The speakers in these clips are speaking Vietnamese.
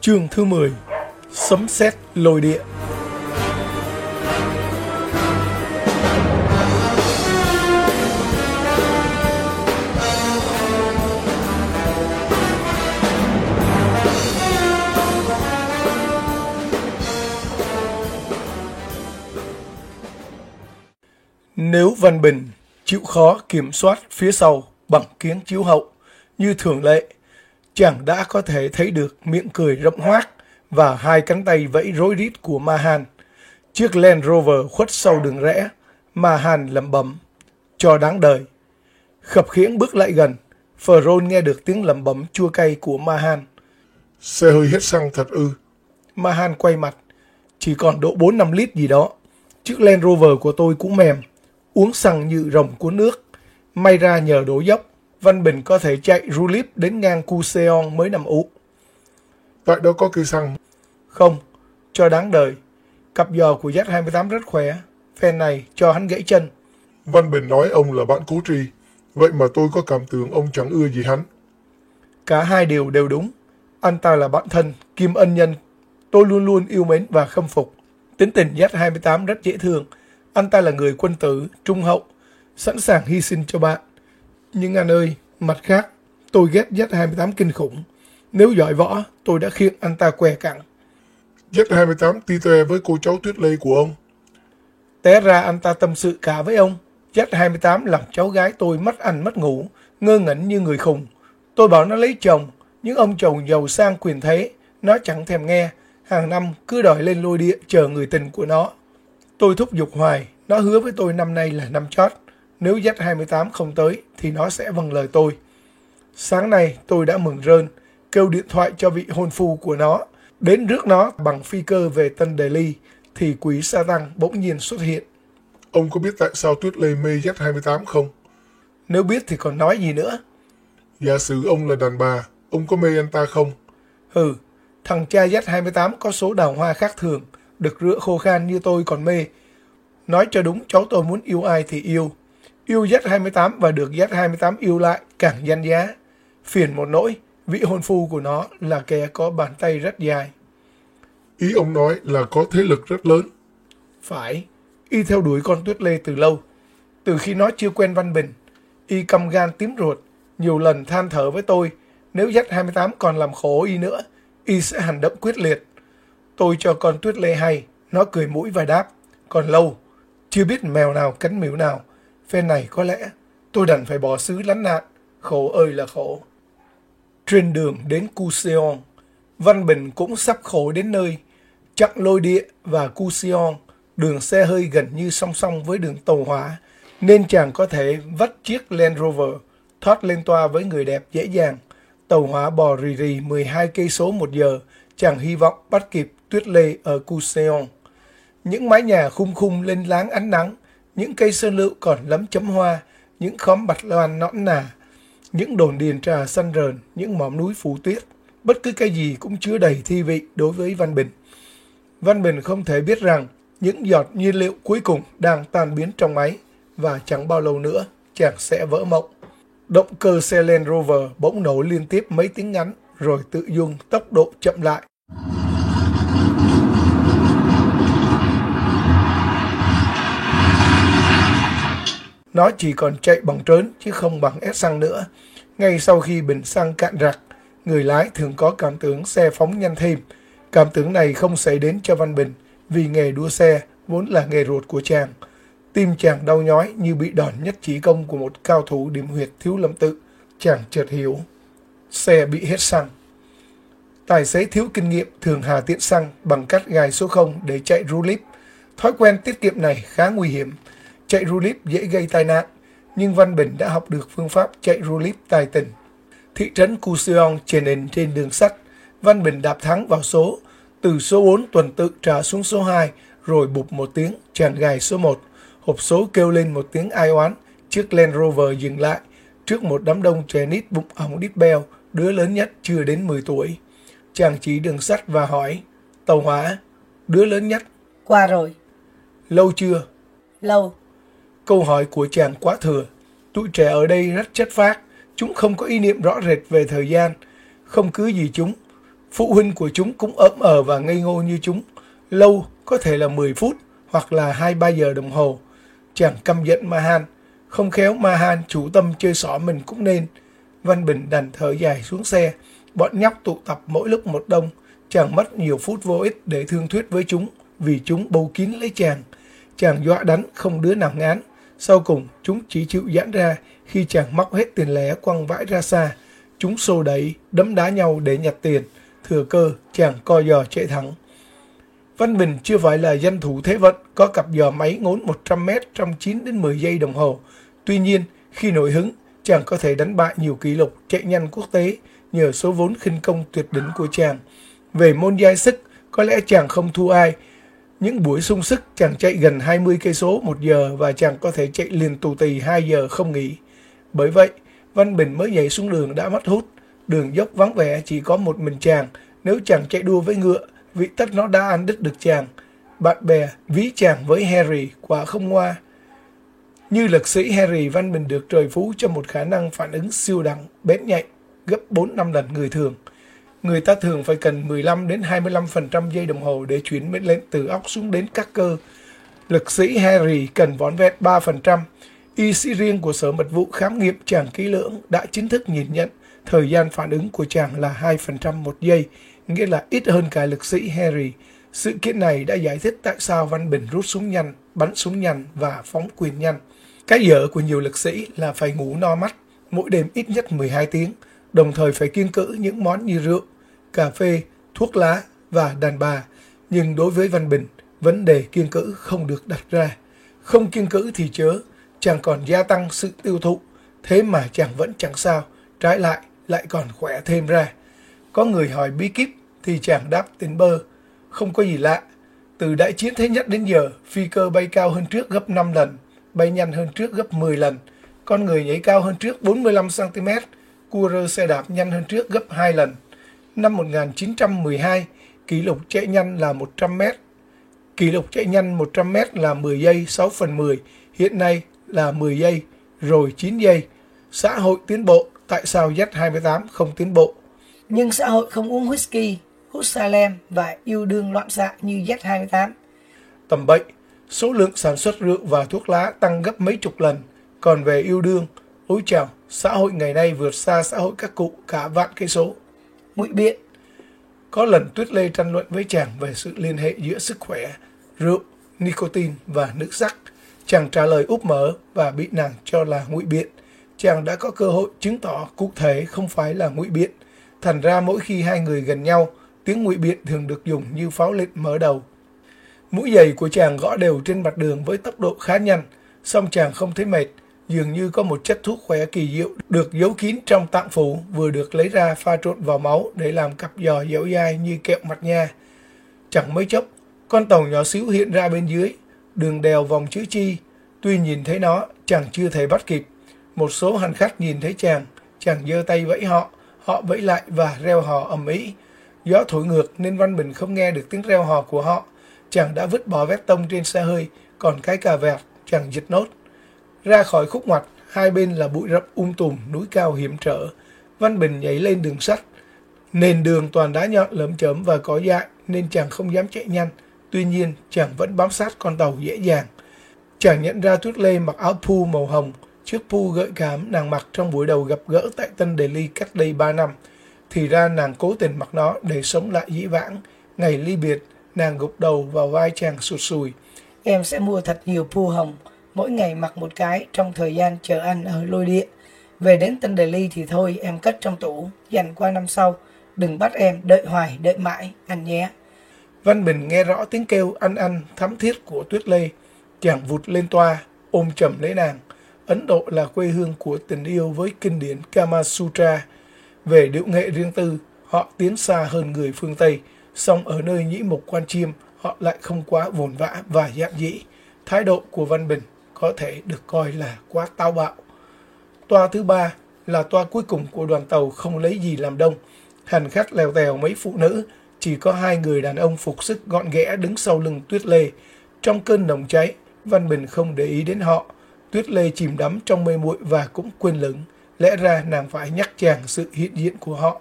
Chương thứ 10 Sấm sét lôi địa. Nếu Văn Bình chịu khó kiểm soát phía sau bằng kiếng chiếu hậu, như thường lệ chàng đã có thể thấy được miệng cười rộng hoác và hai cánh tay vẫy rối rít của Mahan. Chiếc Land Rover khuất sau đường rẽ, Mahan lẩm bẩm, cho đáng đời. Khập khiễng bước lại gần, Ferron nghe được tiếng lẩm bẩm chua cay của Mahan. Xe hơi hết xăng thật ư. Mahan quay mặt, chỉ còn độ 4-5 lít gì đó. Chiếc Land Rover của tôi cũng mềm, uống xăng như rồng cuốn nước. May ra nhờ đổ dốc, Văn Bình có thể chạy Rulip đến ngang Cuseon mới nằm ú. Tại đó có cây xăng. Không, cho đáng đời. Cặp giò của Z28 rất khỏe. Phen này cho hắn gãy chân. Văn Bình nói ông là bạn cố tri. Vậy mà tôi có cảm tưởng ông chẳng ưa gì hắn. Cả hai điều đều đúng. Anh ta là bạn thân, kim ân nhân. Tôi luôn luôn yêu mến và khâm phục. Tính tình Z28 rất dễ thương. Anh ta là người quân tử, trung hậu, sẵn sàng hy sinh cho bạn. Nhưng anh ơi, mặt khác, tôi ghét Z28 kinh khủng. Nếu giỏi võ, tôi đã khiêng anh ta què cẳng. Z28 ti toe với cô cháu Tuyết Lê của ông. Té ra anh ta tâm sự cả với ông. Z28 làm cháu gái tôi mất ăn mất ngủ, ngơ ngẩn như người khùng. Tôi bảo nó lấy chồng, nhưng ông chồng giàu sang quyền thế, nó chẳng thèm nghe. Hàng năm cứ đòi lên lôi địa chờ người tình của nó. Tôi thúc giục hoài, nó hứa với tôi năm nay là năm chót. Nếu Z28 không tới thì nó sẽ vâng lời tôi. Sáng nay tôi đã mừng rơn, kêu điện thoại cho vị hôn phu của nó. Đến rước nó bằng phi cơ về Tân Delhi thì quý sa tăng bỗng nhiên xuất hiện. Ông có biết tại sao Tuyết Lê mê Z28 không? Nếu biết thì còn nói gì nữa. Giả sử ông là đàn bà, ông có mê anh ta không? Ừ, thằng cha Z28 có số đào hoa khác thường, được rửa khô khan như tôi còn mê. Nói cho đúng cháu tôi muốn yêu ai thì yêu, Yêu Z28 và được Z28 yêu lại càng danh giá. Phiền một nỗi, vị hôn phu của nó là kẻ có bàn tay rất dài. Ý ông nói là có thế lực rất lớn. Phải, y theo đuổi con Tuyết Lê từ lâu. Từ khi nó chưa quen Văn Bình, y căm gan tím ruột, nhiều lần than thở với tôi, nếu Z28 còn làm khổ y nữa, y sẽ hành động quyết liệt. Tôi cho con Tuyết Lê hay, nó cười mũi và đáp, còn lâu, chưa biết mèo nào cắn miễu nào, Phen này có lẽ tôi đành phải bỏ xứ lánh nạn, khổ ơi là khổ. Trên đường đến Cuseon, Văn Bình cũng sắp khổ đến nơi. Chặng lôi địa và Cuseon, đường xe hơi gần như song song với đường tàu hỏa, nên chàng có thể vắt chiếc Land Rover thoát lên toa với người đẹp dễ dàng. Tàu hỏa bò rì rì 12 cây số một giờ, chàng hy vọng bắt kịp tuyết lê ở Cuseon. Những mái nhà khung khung lên láng ánh nắng, những cây sơn lựu còn lấm chấm hoa, những khóm bạch loan nõn nà, những đồn điền trà xanh rờn, những mỏm núi phủ tuyết. Bất cứ cái gì cũng chứa đầy thi vị đối với Văn Bình. Văn Bình không thể biết rằng những giọt nhiên liệu cuối cùng đang tan biến trong máy và chẳng bao lâu nữa chàng sẽ vỡ mộng. Động cơ xe Land Rover bỗng nổ liên tiếp mấy tiếng ngắn rồi tự dung tốc độ chậm lại. Nó chỉ còn chạy bằng trớn chứ không bằng ép xăng nữa. Ngay sau khi bình xăng cạn rạc, người lái thường có cảm tưởng xe phóng nhanh thêm. Cảm tưởng này không xảy đến cho Văn Bình vì nghề đua xe vốn là nghề ruột của chàng. Tim chàng đau nhói như bị đòn nhất trí công của một cao thủ điểm huyệt thiếu lâm tự. Chàng chợt hiểu. Xe bị hết xăng. Tài xế thiếu kinh nghiệm thường hà tiện xăng bằng cách gài số 0 để chạy rulip. Thói quen tiết kiệm này khá nguy hiểm Chạy rulip dễ gây tai nạn, nhưng Văn Bình đã học được phương pháp chạy rulip tài tình. Thị trấn Cuseong trên nền trên đường sắt, Văn Bình đạp thắng vào số, từ số 4 tuần tự trả xuống số 2, rồi bụp một tiếng, chàng gài số 1. Hộp số kêu lên một tiếng ai oán, chiếc Land Rover dừng lại, trước một đám đông trẻ nít bụng ống đít beo, đứa lớn nhất chưa đến 10 tuổi. Chàng chỉ đường sắt và hỏi, tàu hỏa, đứa lớn nhất, Qua rồi. lâu chưa? Lâu. Câu hỏi của chàng quá thừa. Tuổi trẻ ở đây rất chất phác, chúng không có ý niệm rõ rệt về thời gian, không cứ gì chúng. Phụ huynh của chúng cũng ấm ờ và ngây ngô như chúng. Lâu có thể là 10 phút hoặc là 2-3 giờ đồng hồ. Chàng căm giận Mahan. Không khéo Mahan chủ tâm chơi xỏ mình cũng nên. Văn Bình đành thở dài xuống xe. Bọn nhóc tụ tập mỗi lúc một đông. Chàng mất nhiều phút vô ích để thương thuyết với chúng vì chúng bầu kín lấy chàng. Chàng dọa đánh không đứa nào ngán. Sau cùng, chúng chỉ chịu giãn ra khi chàng móc hết tiền lẻ quăng vãi ra xa. Chúng xô đẩy, đấm đá nhau để nhặt tiền. Thừa cơ, chàng co giò chạy thẳng. Văn Bình chưa phải là danh thủ thế vận, có cặp giò máy ngốn 100m trong 9 đến 10 giây đồng hồ. Tuy nhiên, khi nổi hứng, chàng có thể đánh bại nhiều kỷ lục chạy nhanh quốc tế nhờ số vốn khinh công tuyệt đỉnh của chàng. Về môn giai sức, có lẽ chàng không thua ai. Những buổi sung sức chàng chạy gần 20 cây số một giờ và chàng có thể chạy liền tù tì 2 giờ không nghỉ. Bởi vậy, Văn Bình mới nhảy xuống đường đã mất hút. Đường dốc vắng vẻ chỉ có một mình chàng. Nếu chàng chạy đua với ngựa, vị tất nó đã ăn đứt được chàng. Bạn bè ví chàng với Harry quả không ngoa. Như lực sĩ Harry Văn Bình được trời phú cho một khả năng phản ứng siêu đẳng, bén nhạy, gấp 4 năm lần người thường. Người ta thường phải cần 15 đến 25% giây đồng hồ để chuyển mệnh lệnh từ óc xuống đến các cơ. Lực sĩ Harry cần vón vẹn 3%. Y sĩ riêng của Sở Mật vụ khám nghiệm chàng kỹ lưỡng đã chính thức nhìn nhận thời gian phản ứng của chàng là 2% một giây, nghĩa là ít hơn cả lực sĩ Harry. Sự kiện này đã giải thích tại sao Văn Bình rút súng nhanh, bắn súng nhanh và phóng quyền nhanh. Cái dở của nhiều lực sĩ là phải ngủ no mắt, mỗi đêm ít nhất 12 tiếng, đồng thời phải kiêng cữ những món như rượu, cà phê, thuốc lá và đàn bà. Nhưng đối với Văn Bình, vấn đề kiêng cữ không được đặt ra. Không kiêng cữ thì chớ, chàng còn gia tăng sự tiêu thụ, thế mà chàng vẫn chẳng sao, trái lại lại còn khỏe thêm ra. Có người hỏi bí kíp thì chàng đáp tên bơ, không có gì lạ. Từ đại chiến thế nhất đến giờ, phi cơ bay cao hơn trước gấp 5 lần, bay nhanh hơn trước gấp 10 lần. Con người nhảy cao hơn trước 45cm, rơ xe đạp nhanh hơn trước gấp 2 lần. Năm 1912, kỷ lục chạy nhanh là 100 m. Kỷ lục chạy nhanh 100 m là 10 giây 6 phần 10, hiện nay là 10 giây, rồi 9 giây. Xã hội tiến bộ, tại sao Z28 không tiến bộ? Nhưng xã hội không uống whisky, hút Salem và yêu đương loạn xạ như Z28. Tầm bệnh, số lượng sản xuất rượu và thuốc lá tăng gấp mấy chục lần. Còn về yêu đương, ôi chào, xã hội ngày nay vượt xa xã hội các cụ cả vạn cây số. Ngụy biện, Có lần Tuyết Lê tranh luận với chàng về sự liên hệ giữa sức khỏe, rượu, nicotine và nước sắc. Chàng trả lời úp mở và bị nàng cho là ngụy biện. Chàng đã có cơ hội chứng tỏ cụ thể không phải là ngụy biện. Thành ra mỗi khi hai người gần nhau, tiếng ngụy biện thường được dùng như pháo lệnh mở đầu. Mũi giày của chàng gõ đều trên mặt đường với tốc độ khá nhanh, song chàng không thấy mệt, dường như có một chất thuốc khỏe kỳ diệu được giấu kín trong tạng phủ vừa được lấy ra pha trộn vào máu để làm cặp giò dẻo dai như kẹo mặt nha. Chẳng mấy chốc, con tàu nhỏ xíu hiện ra bên dưới, đường đèo vòng chữ chi. Tuy nhìn thấy nó, chàng chưa thể bắt kịp. Một số hành khách nhìn thấy chàng, chàng giơ tay vẫy họ, họ vẫy lại và reo hò ầm ĩ. Gió thổi ngược nên Văn Bình không nghe được tiếng reo hò của họ. Chàng đã vứt bỏ vét tông trên xe hơi, còn cái cà vẹt chàng giật nốt. Ra khỏi khúc ngoặt, hai bên là bụi rậm um tùm, núi cao hiểm trở. Văn Bình nhảy lên đường sắt. Nền đường toàn đá nhọn lởm chởm và có dại nên chàng không dám chạy nhanh. Tuy nhiên, chàng vẫn bám sát con tàu dễ dàng. Chàng nhận ra Tuyết Lê mặc áo pu màu hồng, chiếc pu gợi cảm nàng mặc trong buổi đầu gặp gỡ tại Tân Đề Ly cách đây 3 năm. Thì ra nàng cố tình mặc nó để sống lại dĩ vãng. Ngày ly biệt, nàng gục đầu vào vai chàng sụt sùi. em sẽ mua thật nhiều pu hồng, mỗi ngày mặc một cái trong thời gian chờ anh ở lôi địa. Về đến Tân Delhi thì thôi em cất trong tủ, dành qua năm sau. Đừng bắt em đợi hoài, đợi mãi, anh nhé. Văn Bình nghe rõ tiếng kêu ăn ăn thắm thiết của Tuyết Lê. Chàng vụt lên toa, ôm chầm lấy nàng. Ấn Độ là quê hương của tình yêu với kinh điển Kama Sutra. Về điệu nghệ riêng tư, Họ tiến xa hơn người phương Tây, song ở nơi nhĩ mục quan chiêm, họ lại không quá vồn vã và dạn dĩ. Thái độ của Văn Bình có thể được coi là quá táo bạo. Toa thứ ba là toa cuối cùng của đoàn tàu không lấy gì làm đông. Hành khách lèo tèo mấy phụ nữ, chỉ có hai người đàn ông phục sức gọn ghẽ đứng sau lưng Tuyết Lê. Trong cơn nồng cháy, Văn Bình không để ý đến họ. Tuyết Lê chìm đắm trong mê muội và cũng quên lửng. Lẽ ra nàng phải nhắc chàng sự hiện diện của họ.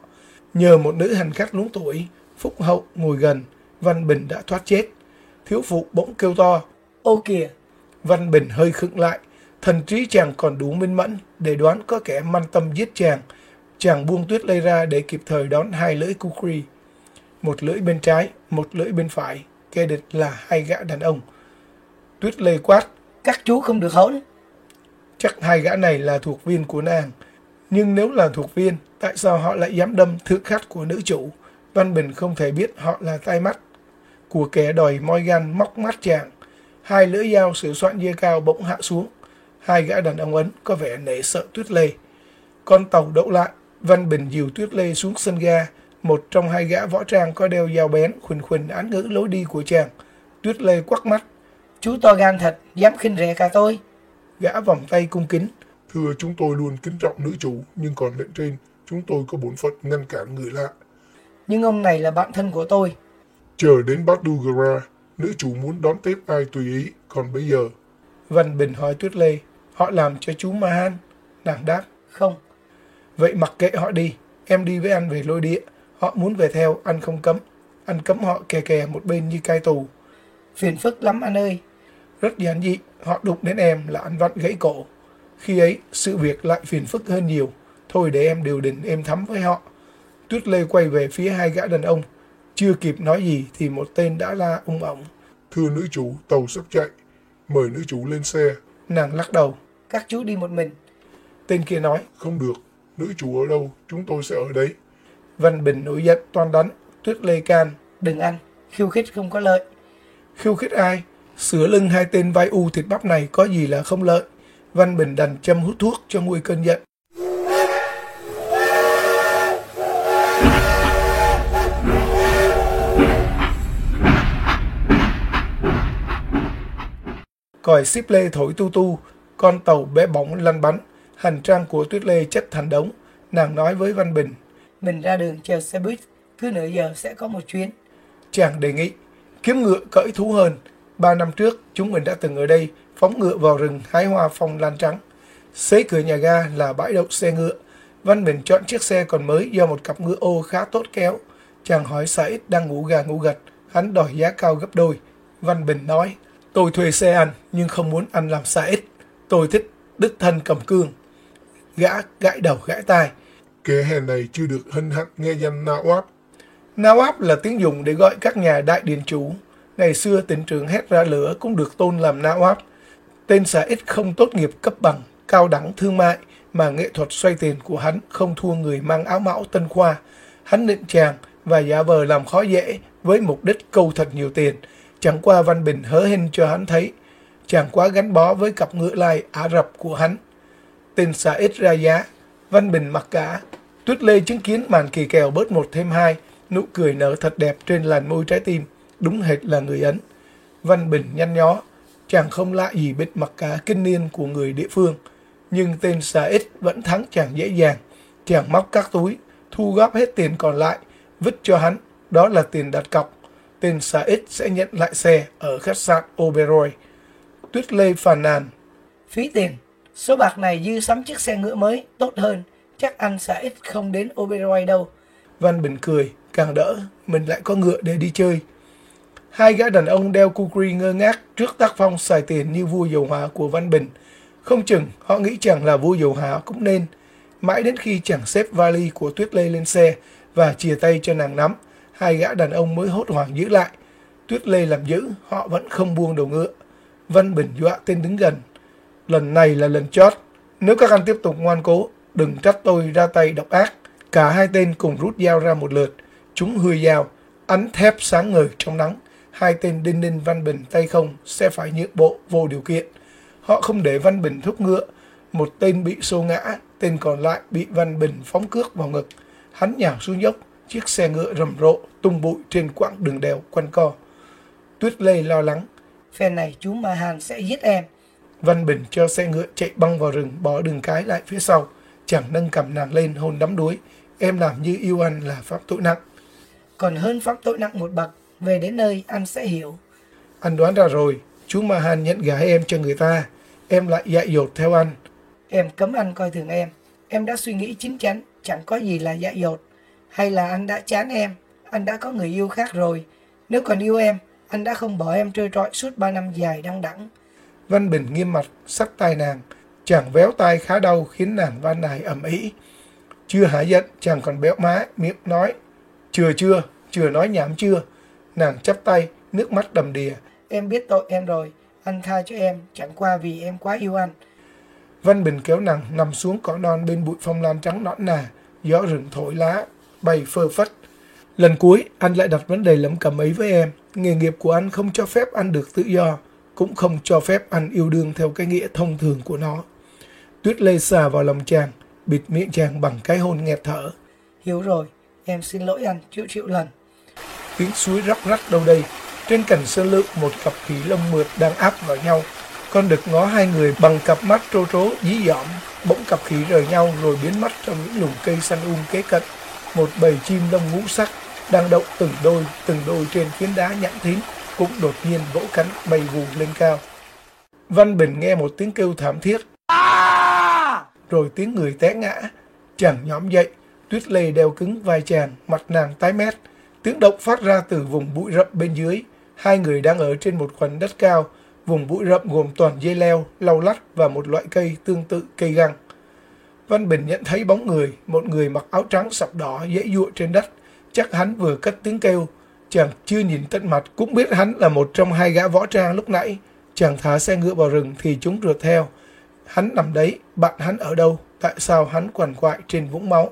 Nhờ một nữ hành khách lúng tuổi, Phúc Hậu ngồi gần, Văn Bình đã thoát chết. Thiếu phụ bỗng kêu to. Ô kìa, Văn Bình hơi khựng lại. Thần trí chàng còn đủ minh mẫn để đoán có kẻ man tâm giết chàng. Chàng buông tuyết lây ra để kịp thời đón hai lưỡi kukri. Một lưỡi bên trái, một lưỡi bên phải. Kẻ địch là hai gã đàn ông. Tuyết lây quát. các chú không được hỗn. Chắc hai gã này là thuộc viên của nàng. Nhưng nếu là thuộc viên, tại sao họ lại dám đâm thượng khách của nữ chủ? Văn Bình không thể biết họ là tai mắt của kẻ đòi moi gan móc mắt chàng. Hai lưỡi dao sử soạn dây cao bỗng hạ xuống. Hai gã đàn ông ấn có vẻ nể sợ Tuyết Lê. Con tàu đậu lại, Văn Bình dìu Tuyết Lê xuống sân ga. Một trong hai gã võ trang có đeo dao bén khuỳnh khuỳnh án ngữ lối đi của chàng. Tuyết Lê quắc mắt, Chú to gan thật, dám khinh rẻ cả tôi. gã vòng tay cung kính. Thưa chúng tôi luôn kính trọng nữ chủ, nhưng còn lệnh trên, chúng tôi có bổn phận ngăn cản người lạ. Nhưng ông này là bạn thân của tôi. Chờ đến Badugara, nữ chủ muốn đón tiếp ai tùy ý, còn bây giờ, Văn Bình hỏi Tuyết Lê, họ làm cho chú Mahan. Nàng đáp, Không, vậy mặc kệ họ đi, em đi với anh về lôi địa. Họ muốn về theo, anh không cấm. Anh cấm họ kè kè một bên như cai tù. phiền phức lắm anh ơi. Rất giản dị, họ đụng đến em là anh vặn gãy cổ. Khi ấy, sự việc lại phiền phức hơn nhiều. Thôi để em điều đình êm thắm với họ. Tuyết Lê quay về phía hai gã đàn ông. Chưa kịp nói gì thì một tên đã la ung ổng. thưa nữ chủ, tàu sắp chạy. Mời nữ chủ lên xe. Nàng lắc đầu. Các chú đi một mình. Tên kia nói. Không được, nữ chủ ở đâu, chúng tôi sẽ ở đấy. Văn Bình nổi giận toan đánh. Tuyết Lê can. Đừng ăn, khiêu khích không có lợi. Khiêu khích ai? Sửa lưng hai tên vai u thịt bắp này có gì là không lợi. Văn Bình đành châm hút thuốc cho nguôi cơn giận. Còi xíp lê thổi tu tu, con tàu bé bỏng lăn bánh, hành trang của tuyết lê chất thành đống. Nàng nói với Văn Bình, Mình ra đường chờ xe buýt, cứ nửa giờ sẽ có một chuyến. chàng đề nghị, kiếm ngựa cởi thú hơn. Ba năm trước, chúng mình đã từng ở đây, phóng ngựa vào rừng hái hoa phong lan trắng. Xế cửa nhà ga là bãi đậu xe ngựa. Văn Bình chọn chiếc xe còn mới do một cặp ngựa ô khá tốt kéo. Chàng hỏi Said đang ngủ gà ngủ gật, hắn đòi giá cao gấp đôi. Văn Bình nói, tôi thuê xe anh nhưng không muốn anh làm Said. Tôi thích đích thân cầm cương. Gã gãi đầu gãi tai. Kẻ hèn này chưa được hân hạnh nghe danh Nawab. Nawab là tiếng dùng để gọi các nhà đại điền chủ. Ngày xưa tỉnh trưởng hét ra lửa cũng được tôn làm Nawab. Tên xã ít không tốt nghiệp cấp bằng, cao đẳng thương mại, mà nghệ thuật xoay tiền của hắn không thua người mang áo mão tân khoa. Hắn định chàng và giả vờ làm khó dễ với mục đích câu thật nhiều tiền. Chẳng qua Văn Bình hớ hên cho hắn thấy. chẳng quá gắn bó với cặp ngựa lai Ả Rập của hắn. Tên xã ít ra giá, Văn Bình mặc cả. Tuyết Lê chứng kiến màn kỳ kèo bớt một thêm hai, nụ cười nở thật đẹp trên làn môi trái tim, đúng hệt là người Ấn. Văn Bình nhăn nhó, chàng không lạ gì bịt mặc cả kinh niên của người địa phương, nhưng tên xã ít vẫn thắng chàng dễ dàng. Chàng móc các túi, thu góp hết tiền còn lại, vứt cho hắn, đó là tiền đặt cọc. Tên ít sẽ nhận lại xe ở khách sạn Oberoi. Tuyết Lê phàn nàn, Phí tiền, số bạc này dư sắm chiếc xe ngựa mới, tốt hơn. Chắc anh ít không đến Oberoi đâu. Văn Bình cười, càng đỡ, mình lại có ngựa để đi chơi. Hai gã đàn ông đeo kukri ngơ ngác trước tác phong xài tiền như vua dầu hỏa của Văn Bình. Không chừng họ nghĩ chẳng là vua dầu hỏa cũng nên. Mãi đến khi chẳng xếp vali của Tuyết Lê lên xe và chia tay cho nàng nắm, hai gã đàn ông mới hốt hoảng giữ lại. Tuyết Lê làm giữ, họ vẫn không buông đầu ngựa. Văn Bình dọa tên đứng gần. Lần này là lần chót. Nếu các anh tiếp tục ngoan cố, đừng trách tôi ra tay độc ác. Cả hai tên cùng rút dao ra một lượt. Chúng hươi dao, ánh thép sáng ngời trong nắng. Hai tên Đinh Ninh Văn Bình tay không sẽ phải nhượng bộ vô điều kiện. Họ không để Văn Bình thúc ngựa. Một tên bị xô ngã, tên còn lại bị Văn Bình phóng cước vào ngực. Hắn nhào xuống dốc, chiếc xe ngựa rầm rộ tung bụi trên quãng đường đèo quanh co. Tuyết Lê lo lắng. Phen này chú Ma Hàn sẽ giết em. Văn Bình cho xe ngựa chạy băng vào rừng bỏ đường cái lại phía sau. Chàng nâng cầm nàng lên hôn đắm đuối. Em làm như yêu anh là pháp tội nặng. Còn hơn pháp tội nặng một bậc. Về đến nơi anh sẽ hiểu. Anh đoán ra rồi. Chú Ma Hàn nhận gái em cho người ta. Em lại dạy dột theo anh. Em cấm anh coi thường em. Em đã suy nghĩ chín chắn. Chẳng có gì là dạy dột. Hay là anh đã chán em. Anh đã có người yêu khác rồi. Nếu còn yêu em, anh đã không bỏ em trôi trọi suốt ba năm dài đăng đẳng. Văn Bình nghiêm mặt, sắc tay nàng. Chàng véo tay khá đau khiến nàng van nài ẩm ý. Chưa hả giận, chàng còn béo má, miệng nói. Chưa chưa, chưa nói nhảm chưa. Nàng chắp tay, nước mắt đầm đìa. Em biết tội em rồi, anh tha cho em, chẳng qua vì em quá yêu anh. Văn Bình kéo nàng nằm xuống cỏ non bên bụi phong lan trắng nõn nà, gió rừng thổi lá, bay phơ phất. Lần cuối, anh lại đặt vấn đề lấm cầm ấy với em. Nghề nghiệp của anh không cho phép anh được tự do, cũng không cho phép anh yêu đương theo cái nghĩa thông thường của nó. Tuyết lê xà vào lòng chàng, bịt miệng chàng bằng cái hôn nghẹt thở. Hiểu rồi, em xin lỗi anh triệu triệu lần. Tiếng suối róc rách đâu đây. Trên cành sơn lự một cặp khỉ lông mượt đang áp vào nhau. Con đực ngó hai người bằng cặp mắt trô trố dí dỏm. Bỗng cặp khỉ rời nhau rồi biến mất trong những lùm cây xanh um kế cận. Một bầy chim lông ngũ sắc đang đậu từng đôi, từng đôi trên phiến đá nhẵn thín, cũng đột nhiên vỗ cánh bay vù lên cao. Văn Bình nghe một tiếng kêu thảm thiết, rồi tiếng người té ngã. Chàng nhóm dậy, tuyết lê đeo cứng vai chàng, mặt nàng tái mét. Tiếng động phát ra từ vùng bụi rậm bên dưới. Hai người đang ở trên một khoảnh đất cao. Vùng bụi rậm gồm toàn dây leo, lau lắt và một loại cây tương tự cây găng. Văn Bình nhận thấy bóng người, một người mặc áo trắng sọc đỏ dễ dụa trên đất. Chắc hắn vừa cất tiếng kêu. Chàng chưa nhìn tận mặt cũng biết hắn là một trong hai gã võ trang lúc nãy. Chàng thả xe ngựa vào rừng thì chúng rượt theo. Hắn nằm đấy, bạn hắn ở đâu? Tại sao hắn quằn quại trên vũng máu?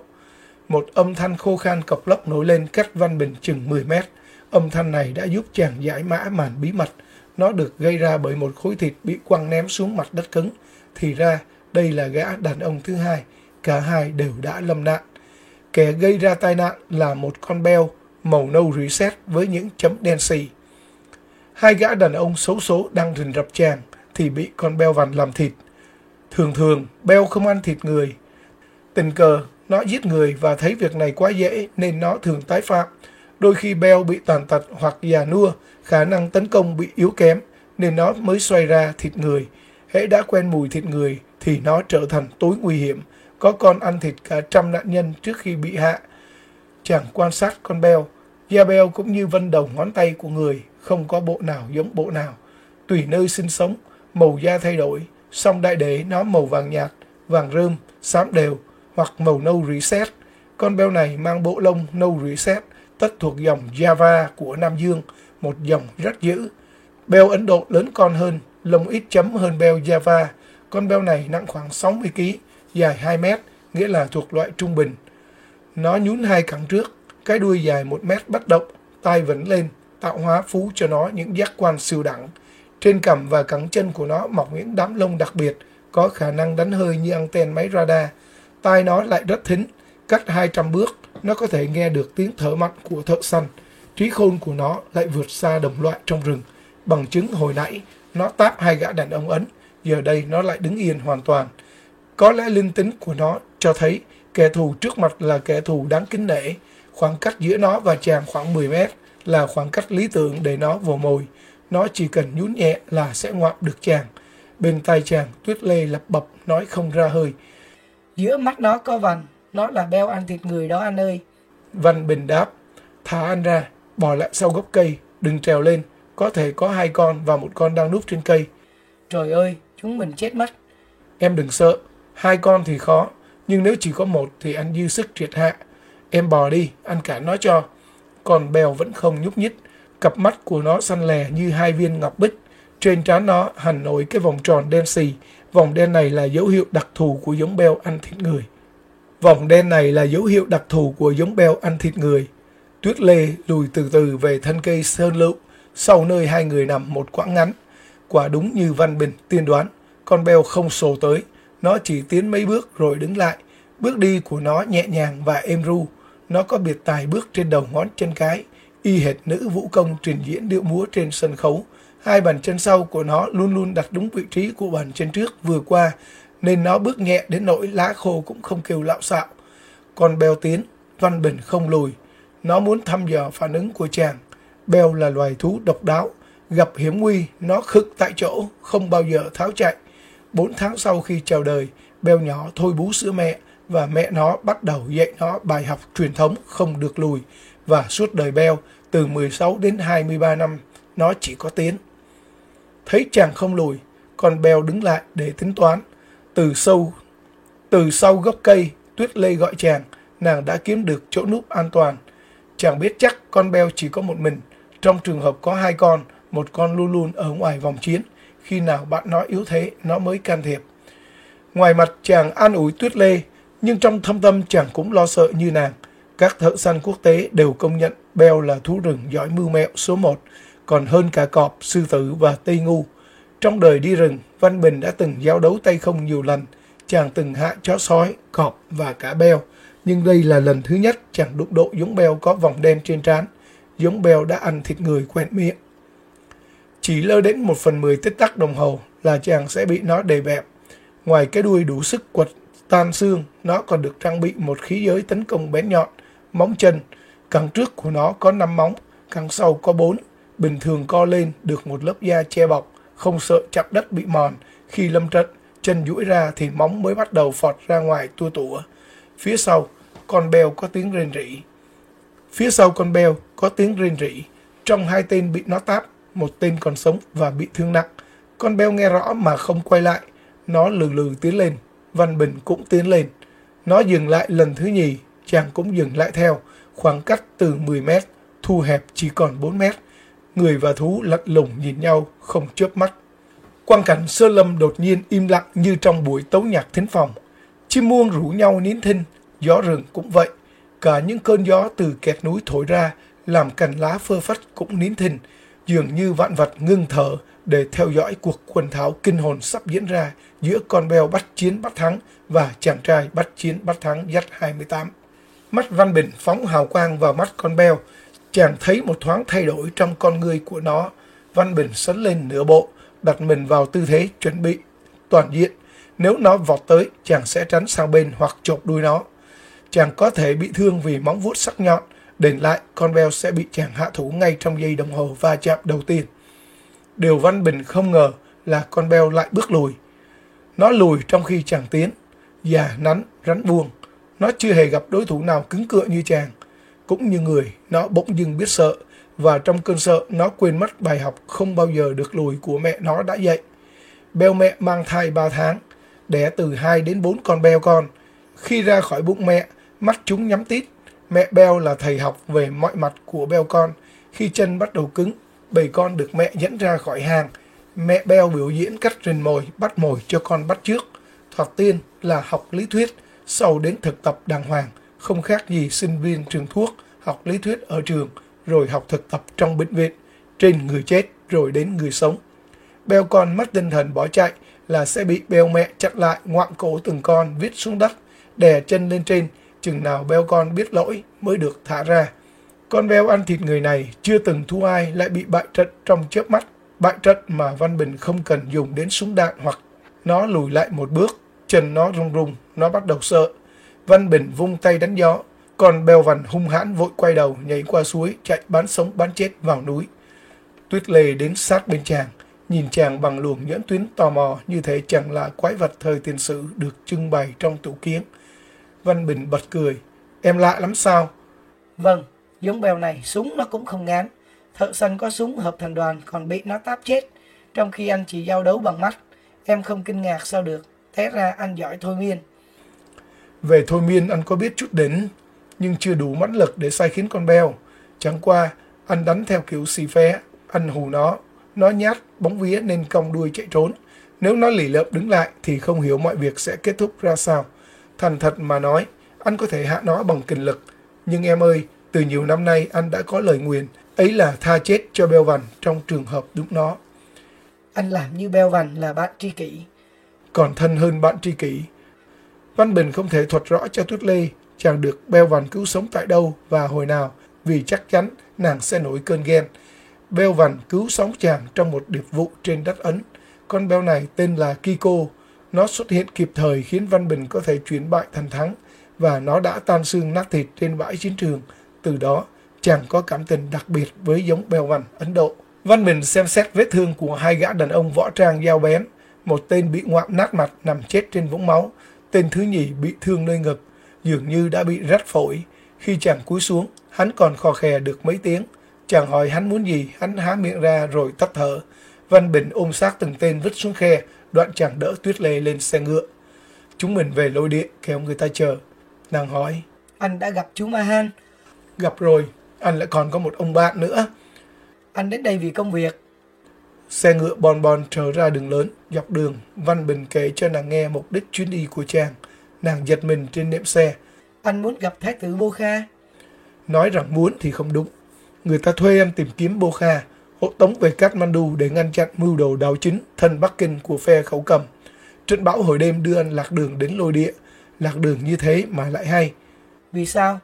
Một âm thanh khô khan cọc lốc nổi lên cách Văn Bình chừng 10 mét. Âm thanh này đã giúp chàng giải mã màn bí mật. Nó được gây ra bởi một khối thịt bị quăng ném xuống mặt đất cứng. Thì ra, đây là gã đàn ông thứ hai. Cả hai đều đã lâm nạn. Kẻ gây ra tai nạn là một con beo màu nâu reset với những chấm đen xì. Hai gã đàn ông xấu số đang rình rập chàng thì bị con beo vằn làm thịt. Thường thường, beo không ăn thịt người. Tình cờ, nó giết người và thấy việc này quá dễ nên nó thường tái phạm. Đôi khi beo bị tàn tật hoặc già nua, khả năng tấn công bị yếu kém nên nó mới xoay ra thịt người. Hễ đã quen mùi thịt người thì nó trở thành tối nguy hiểm. Có con ăn thịt cả trăm nạn nhân trước khi bị hạ. Chàng quan sát con beo. Da beo cũng như vân đầu ngón tay của người, không có bộ nào giống bộ nào. Tùy nơi sinh sống, màu da thay đổi, song đại đế nó màu vàng nhạt, vàng rơm, xám đều hoặc màu nâu rỉ sét. Con beo này mang bộ lông nâu rỉ sét, tất thuộc dòng Java của Nam Dương, một dòng rất dữ. Beo Ấn Độ lớn con hơn, lông ít chấm hơn beo Java. Con beo này nặng khoảng 60 kg, dài 2 mét, nghĩa là thuộc loại trung bình. Nó nhún hai cẳng trước, cái đuôi dài 1 mét bất động, tai vẫn lên, tạo hóa phú cho nó những giác quan siêu đẳng. Trên cằm và cẳng chân của nó mọc những đám lông đặc biệt, có khả năng đánh hơi như anten máy radar. Tai nó lại rất thính, cách 200 bước, nó có thể nghe được tiếng thở mạnh của thợ săn. Trí khôn của nó lại vượt xa đồng loại trong rừng. Bằng chứng hồi nãy, nó táp hai gã đàn ông ấn, giờ đây nó lại đứng yên hoàn toàn. Có lẽ linh tính của nó cho thấy kẻ thù trước mặt là kẻ thù đáng kính nể. Khoảng cách giữa nó và chàng khoảng 10 mét là khoảng cách lý tưởng để nó vồ mồi. Nó chỉ cần nhún nhẹ là sẽ ngoạm được chàng. Bên tay chàng, tuyết lê lập bập nói không ra hơi. Giữa mắt nó có vằn, nó là beo ăn thịt người đó anh ơi. Văn Bình đáp, thả anh ra, bỏ lại sau gốc cây, đừng trèo lên. Có thể có hai con và một con đang núp trên cây. Trời ơi, chúng mình chết mất. Em đừng sợ, hai con thì khó, nhưng nếu chỉ có một thì anh dư sức triệt hạ. Em bò đi, anh cả nói cho. Còn bèo vẫn không nhúc nhích, cặp mắt của nó xanh lè như hai viên ngọc bích. Trên trán nó hằn nổi cái vòng tròn đen xì, vòng đen này là dấu hiệu đặc thù của giống beo ăn thịt người. Vòng đen này là dấu hiệu đặc thù của giống beo ăn thịt người. Tuyết Lê lùi từ từ về thân cây sơn lựu, sau nơi hai người nằm một quãng ngắn. Quả đúng như Văn Bình tiên đoán, con beo không sồ tới, nó chỉ tiến mấy bước rồi đứng lại. Bước đi của nó nhẹ nhàng và êm ru. Nó có biệt tài bước trên đầu ngón chân cái, y hệt nữ vũ công trình diễn điệu múa trên sân khấu. Hai bàn chân sau của nó luôn luôn đặt đúng vị trí của bàn chân trước vừa qua, nên nó bước nhẹ đến nỗi lá khô cũng không kêu lạo xạo. Còn Bèo tiến, Văn Bình không lùi. Nó muốn thăm dò phản ứng của chàng. Bèo là loài thú độc đáo, gặp hiểm nguy, nó khực tại chỗ, không bao giờ tháo chạy. Bốn tháng sau khi chào đời, Bèo nhỏ thôi bú sữa mẹ và mẹ nó bắt đầu dạy nó bài học truyền thống không được lùi và suốt đời Bèo từ 16 đến 23 năm nó chỉ có tiến. Thấy chàng không lùi, con Bèo đứng lại để tính toán. Từ sâu từ sau gốc cây, Tuyết Lê gọi chàng, nàng đã kiếm được chỗ núp an toàn. Chàng biết chắc con Bèo chỉ có một mình, trong trường hợp có hai con, một con luôn luôn ở ngoài vòng chiến, khi nào bạn nó yếu thế nó mới can thiệp. Ngoài mặt chàng an ủi Tuyết Lê, nhưng trong thâm tâm chàng cũng lo sợ như nàng. Các thợ săn quốc tế đều công nhận beo là thú rừng giỏi mưu mẹo số một, còn hơn cả cọp, sư tử và tây ngu. Trong đời đi rừng, Văn Bình đã từng giao đấu tay không nhiều lần, chàng từng hạ chó sói, cọp và cả beo. Nhưng đây là lần thứ nhất chàng đụng độ giống beo có vòng đen trên trán. Giống beo đã ăn thịt người quen miệng. Chỉ lơ đến một phần mười tích tắc đồng hồ là chàng sẽ bị nó đề bẹp. Ngoài cái đuôi đủ sức quật tan xương, nó còn được trang bị một khí giới tấn công bén nhọn, móng chân. càng trước của nó có 5 móng, càng sau có 4. Bình thường co lên được một lớp da che bọc, không sợ chạm đất bị mòn. Khi lâm trận, chân duỗi ra thì móng mới bắt đầu phọt ra ngoài tua tủa. Phía sau, con beo có tiếng rên rỉ. Phía sau con beo có tiếng rên rỉ. Trong hai tên bị nó táp, một tên còn sống và bị thương nặng. Con beo nghe rõ mà không quay lại. Nó lừ lừ tiến lên. Văn Bình cũng tiến lên. Nó dừng lại lần thứ nhì, chàng cũng dừng lại theo. Khoảng cách từ 10 mét, thu hẹp chỉ còn 4 mét. Người và thú lật lùng nhìn nhau, không chớp mắt. Quang cảnh sơ lâm đột nhiên im lặng như trong buổi tấu nhạc thính phòng. Chim muông rủ nhau nín thinh, gió rừng cũng vậy. Cả những cơn gió từ kẹt núi thổi ra, làm cành lá phơ phất cũng nín thinh, dường như vạn vật ngưng thở để theo dõi cuộc quần tháo kinh hồn sắp diễn ra giữa con beo bắt chiến bắt thắng và chàng trai bắt chiến bắt thắng dắt 28. Mắt Văn Bình phóng hào quang vào mắt con beo, chàng thấy một thoáng thay đổi trong con người của nó. Văn Bình sấn lên nửa bộ, đặt mình vào tư thế chuẩn bị toàn diện. Nếu nó vọt tới, chàng sẽ tránh sang bên hoặc chộp đuôi nó. Chàng có thể bị thương vì móng vuốt sắc nhọn, đền lại con beo sẽ bị chàng hạ thủ ngay trong giây đồng hồ va chạm đầu tiên. Điều Văn Bình không ngờ là con beo lại bước lùi. Nó lùi trong khi chàng tiến, già nắn, rắn buông. Nó chưa hề gặp đối thủ nào cứng cựa như chàng. Cũng như người, nó bỗng dưng biết sợ, và trong cơn sợ nó quên mất bài học không bao giờ được lùi của mẹ nó đã dạy. Beo mẹ mang thai 3 tháng, đẻ từ 2 đến 4 con beo con. Khi ra khỏi bụng mẹ, mắt chúng nhắm tít. Mẹ beo là thầy học về mọi mặt của beo con. Khi chân bắt đầu cứng, bầy con được mẹ dẫn ra khỏi hàng. Mẹ beo biểu diễn cách rình mồi, bắt mồi cho con bắt trước. Thoạt tiên là học lý thuyết, sau đến thực tập đàng hoàng, không khác gì sinh viên trường thuốc, học lý thuyết ở trường, rồi học thực tập trong bệnh viện, trên người chết rồi đến người sống. Beo con mất tinh thần bỏ chạy là sẽ bị beo mẹ chặn lại ngoạm cổ từng con viết xuống đất, đè chân lên trên, chừng nào beo con biết lỗi mới được thả ra. Con beo ăn thịt người này chưa từng thua ai lại bị bại trận trong chớp mắt. Bại trận mà Văn Bình không cần dùng đến súng đạn hoặc nó lùi lại một bước, chân nó rung rung, nó bắt đầu sợ. Văn Bình vung tay đánh gió, còn bèo vằn hung hãn vội quay đầu nhảy qua suối chạy bán sống bán chết vào núi. Tuyết Lê đến sát bên chàng, nhìn chàng bằng luồng nhẫn tuyến tò mò như thể chẳng là quái vật thời tiền sử được trưng bày trong tủ kiến. Văn Bình bật cười, em lạ lắm sao? Vâng, giống bèo này súng nó cũng không ngán. Thợ săn có súng hợp thành đoàn còn bị nó táp chết, trong khi anh chỉ giao đấu bằng mắt. Em không kinh ngạc sao được, té ra anh giỏi thôi miên. Về thôi miên anh có biết chút đến, nhưng chưa đủ mãnh lực để sai khiến con beo. Chẳng qua, anh đánh theo kiểu xì phé, anh hù nó. Nó nhát, bóng vía nên cong đuôi chạy trốn. Nếu nó lì lợm đứng lại thì không hiểu mọi việc sẽ kết thúc ra sao. Thành thật mà nói, anh có thể hạ nó bằng kình lực. Nhưng em ơi, từ nhiều năm nay anh đã có lời nguyền, ấy là tha chết cho beo vằn trong trường hợp đúng nó. Anh làm như beo vằn là bạn tri kỷ. Còn thân hơn bạn tri kỷ. Văn Bình không thể thuật rõ cho Tuyết Lê chàng được Beo Vằn cứu sống tại đâu và hồi nào, vì chắc chắn nàng sẽ nổi cơn ghen. Beo Vằn cứu sống chàng trong một điệp vụ trên đất Ấn. Con beo này tên là Kiko. Nó xuất hiện kịp thời khiến Văn Bình có thể chuyển bại thành thắng và nó đã tan xương nát thịt trên bãi chiến trường. Từ đó, chàng có cảm tình đặc biệt với giống bèo Vằn Ấn Độ. Văn Bình xem xét vết thương của hai gã đàn ông võ trang dao bén. Một tên bị ngoạm nát mặt nằm chết trên vũng máu. Tên thứ nhì bị thương nơi ngực, dường như đã bị rách phổi. Khi chàng cúi xuống, hắn còn khò khè được mấy tiếng. Chàng hỏi hắn muốn gì, hắn há miệng ra rồi tắt thở. Văn Bình ôm xác từng tên vứt xuống khe, đoạn chàng đỡ Tuyết Lê lên xe ngựa. Chúng mình về lôi điện kéo người ta chờ. Nàng hỏi, Anh đã gặp chú Mahan. gặp rồi, anh lại còn có một ông bạn nữa. Anh đến đây vì công việc. Xe ngựa bon bon trở ra đường lớn, dọc đường, Văn Bình kể cho nàng nghe mục đích chuyến đi của chàng. Nàng giật mình trên nệm xe, Anh muốn gặp Thái tử Bô Kha. nói rằng muốn thì không đúng. Người ta thuê em tìm kiếm Bô Kha, hộ tống về Kathmandu để ngăn chặn mưu đồ đảo chính thân Bắc Kinh của phe khẩu cầm. Trận bão hồi đêm đưa anh lạc đường đến lôi địa, lạc đường như thế mà lại hay. Vì sao?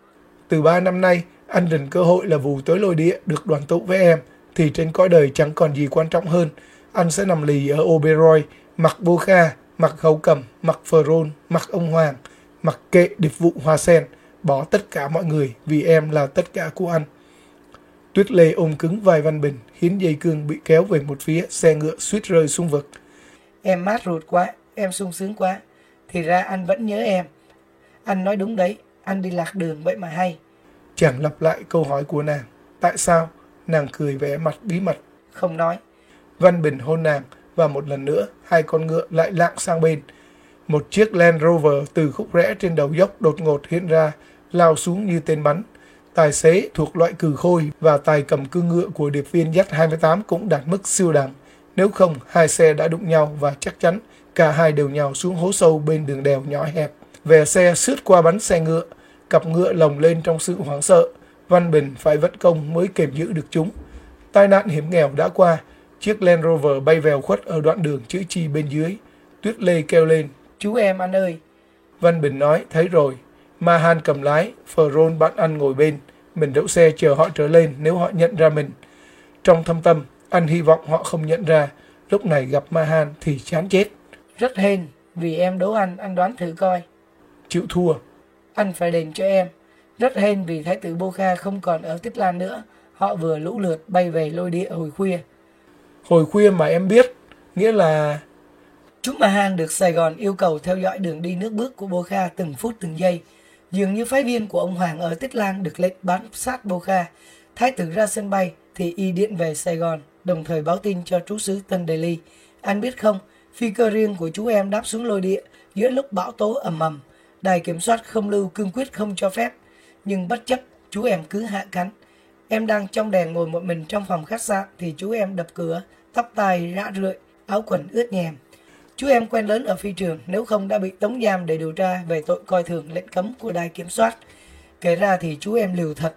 Từ ba năm nay, anh rình cơ hội là vụ tới lôi địa được đoàn tụ với em, thì trên cõi đời chẳng còn gì quan trọng hơn. Anh sẽ nằm lì ở Oberoi, mặc Bô Kha, mặc khẩu cầm, mặc phờ rôn, mặc ông Hoàng, mặc kệ điệp vụ hoa sen, bỏ tất cả mọi người vì em là tất cả của anh. Tuyết Lê ôm cứng vai Văn Bình, khiến dây cương bị kéo về một phía, xe ngựa suýt rơi xuống vực. Em mát ruột quá, em sung sướng quá. Thì ra anh vẫn nhớ em. Anh nói đúng đấy, anh đi lạc đường vậy mà hay. Chàng lặp lại câu hỏi của nàng. Tại sao? Nàng cười vẻ mặt bí mật. Không nói. Văn Bình hôn nàng và một lần nữa hai con ngựa lại lạng sang bên. Một chiếc Land Rover từ khúc rẽ trên đầu dốc đột ngột hiện ra, lao xuống như tên bắn. Tài xế thuộc loại cừ khôi và tài cầm cư ngựa của điệp viên Z28 cũng đạt mức siêu đẳng. Nếu không, hai xe đã đụng nhau và chắc chắn cả hai đều nhào xuống hố sâu bên đường đèo nhỏ hẹp. Về xe sướt qua bắn xe ngựa, cặp ngựa lồng lên trong sự hoảng sợ. Văn Bình phải vận công mới kềm giữ được chúng. Tai nạn hiểm nghèo đã qua, chiếc Land Rover bay vèo khuất ở đoạn đường chữ chi bên dưới. Tuyết Lê kêu lên, Chú em anh ơi, Văn Bình nói, thấy rồi. Mahan cầm lái, Rôn bạn ăn ngồi bên. Mình đậu xe chờ họ trở lên nếu họ nhận ra mình. Trong thâm tâm, anh hy vọng họ không nhận ra. Lúc này gặp Mahan thì chán chết. rất hên. Vì em đố anh, anh đoán thử coi. Chịu thua. Anh phải đền cho em. Rất hên vì Thái tử Bô Kha không còn ở Tích Lan nữa. Họ vừa lũ lượt bay về lôi địa hồi khuya. Hồi khuya mà em biết, nghĩa là... Chú Mahan được Sài Gòn yêu cầu theo dõi đường đi nước bước của Bô Kha từng phút từng giây. Dường như phái viên của ông Hoàng ở Tích Lan được lệnh bán sát Bô Kha. Thái tử ra sân bay thì y điện về Sài Gòn, đồng thời báo tin cho trú sứ Tân Delhi. Anh biết không, phi cơ riêng của chú em đáp xuống lôi địa giữa lúc bão tố ầm ầm. Đài kiểm soát không lưu cương quyết không cho phép. Nhưng bất chấp, chú em cứ hạ cánh. Em đang trong đèn ngồi một mình trong phòng khách sạn thì chú em đập cửa, tóc tai rã rượi, áo quần ướt nhèm. Chú em quen lớn ở phi trường, nếu không đã bị tống giam để điều tra về tội coi thường lệnh cấm của đài kiểm soát. Kể ra thì chú em liều thật,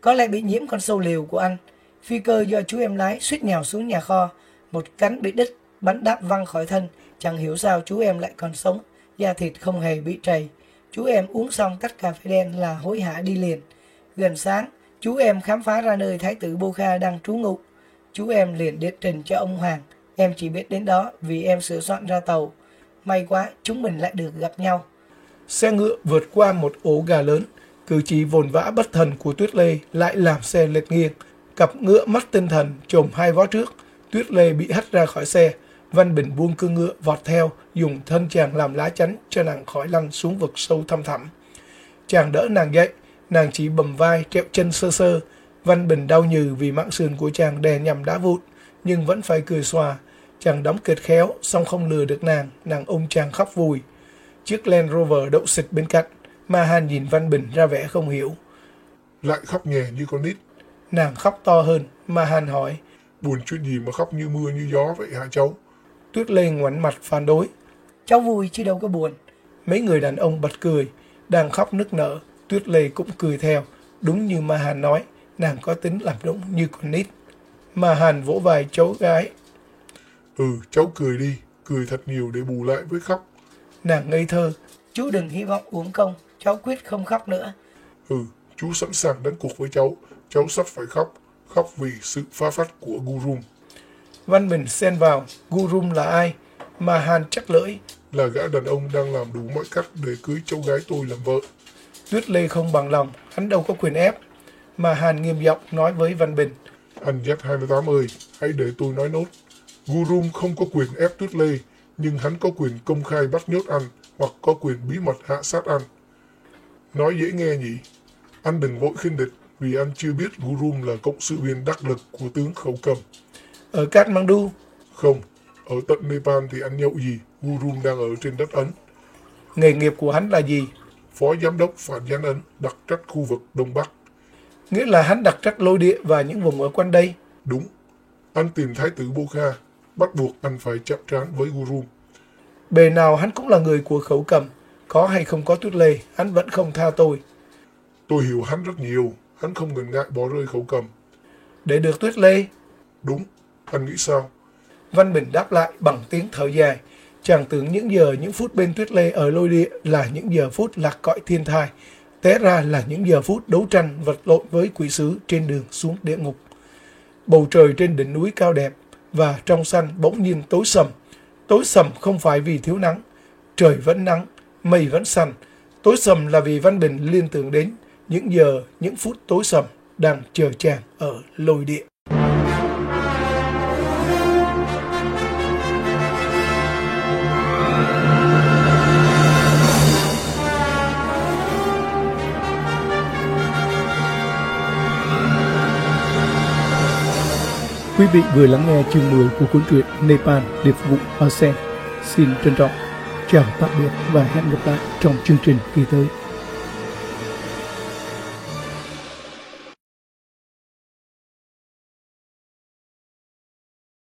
có lẽ bị nhiễm con sâu liều của anh. Phi cơ do chú em lái suýt nhào xuống nhà kho, một cánh bị đứt, bắn đáp văng khỏi thân. Chẳng hiểu sao chú em lại còn sống, da thịt không hề bị trầy. Chú em uống xong tách cà phê đen là hối hả đi liền. Gần sáng, chú em khám phá ra nơi Thái tử Bô Kha đang trú ngụ. Chú em liền điện trình cho ông Hoàng. Em chỉ biết đến đó vì em sửa soạn ra tàu. May quá, chúng mình lại được gặp nhau. Xe ngựa vượt qua một ổ gà lớn, cử chỉ vồn vã bất thần của Tuyết Lê lại làm xe lệch nghiêng. Cặp ngựa mất tinh thần, trồm hai vó trước. Tuyết Lê bị hất ra khỏi xe. Văn Bình buông cương ngựa vọt theo, dùng thân chàng làm lá chắn cho nàng khỏi lăn xuống vực sâu thăm thẳm. Chàng đỡ nàng dậy, nàng chỉ bầm vai, trẹo chân sơ sơ. Văn Bình đau nhừ vì mạng sườn của chàng đè nhằm đá vụn, nhưng vẫn phải cười xòa. Chàng đóng kịch khéo, song không lừa được nàng, nàng ôm chàng khóc vùi. Chiếc Land Rover đậu xịch bên cạnh, Mahan nhìn Văn Bình ra vẻ không hiểu. Lại khóc nhè như con nít. Nàng khóc to hơn, Mahan hỏi. Buồn chuyện gì mà khóc như mưa như gió vậy hả cháu? Tuyết Lê ngoảnh mặt phản đối. Cháu vui chứ đâu có buồn. Mấy người đàn ông bật cười, đang khóc nức nở. Tuyết Lê cũng cười theo. Đúng như Mahan nói, nàng có tính làm đúng như con nít. Mahan vỗ vai cháu gái. Ừ, cháu cười đi, cười thật nhiều để bù lại với khóc. Nàng ngây thơ, Chú đừng hy vọng uống công cháu quyết không khóc nữa. Ừ, chú sẵn sàng đánh cuộc với cháu. Cháu sắp phải khóc. Khóc vì sự phá phách của Gurum. Văn Bình xen vào, Gurum là ai? Mà Hàn chắc lưỡi, Là gã đàn ông đang làm đủ mọi cách để cưới cháu gái tôi làm vợ. Tuyết Lê không bằng lòng, hắn đâu có quyền ép. Mà Hàn nghiêm giọng nói với Văn Bình, Anh Z28 ơi, hãy để tôi nói nốt. Gurum không có quyền ép Lê, nhưng hắn có quyền công khai bắt nhốt anh hoặc có quyền bí mật hạ sát anh. Nói dễ nghe nhỉ? Anh đừng vội khinh địch vì anh chưa biết Gurum là cộng sự viên đắc lực của tướng Khẩu Cầm. ở Kathmandu, Không, ở tận Nepal thì anh nhậu gì, Gurum đang ở trên đất Ấn. nghề nghiệp của hắn là gì? Phó Giám đốc Phản Gián Ấn, đặc trách khu vực Đông Bắc. Nghĩa là hắn đặc trách lôi địa và những vùng ở quanh đây. Đúng, anh tìm Thái tử Bô Kha, bắt buộc anh phải chạm trán với Gurum. Bề nào hắn cũng là người của khẩu cầm. Có hay không có Tuyết Lê, hắn vẫn không tha tôi. Tôi hiểu hắn rất nhiều, hắn không ngần ngại bỏ rơi Khẩu Cầm. Để được Tuyết Lê, Đúng, anh nghĩ sao? Văn Bình đáp lại bằng tiếng thở dài. Chàng tưởng những giờ, những phút bên Tuyết Lê ở lôi địa là những giờ phút lạc cõi thiên thai. Té ra là những giờ phút đấu tranh vật lộn với quỷ sứ trên đường xuống địa ngục. Bầu trời trên đỉnh núi cao đẹp và trong xanh bỗng nhiên tối sầm. Tối sầm không phải vì thiếu nắng. Trời vẫn nắng, mây vẫn xanh. Tối sầm là vì Văn Bình liên tưởng đến những giờ, những phút tối sầm đang chờ chàng ở lôi địa. Quý vị vừa lắng nghe chương 10 của cuốn truyện Nepal Điệp vụ Hoa Sen. Xin trân trọng, chào tạm biệt và hẹn gặp lại trong chương trình kỳ tới.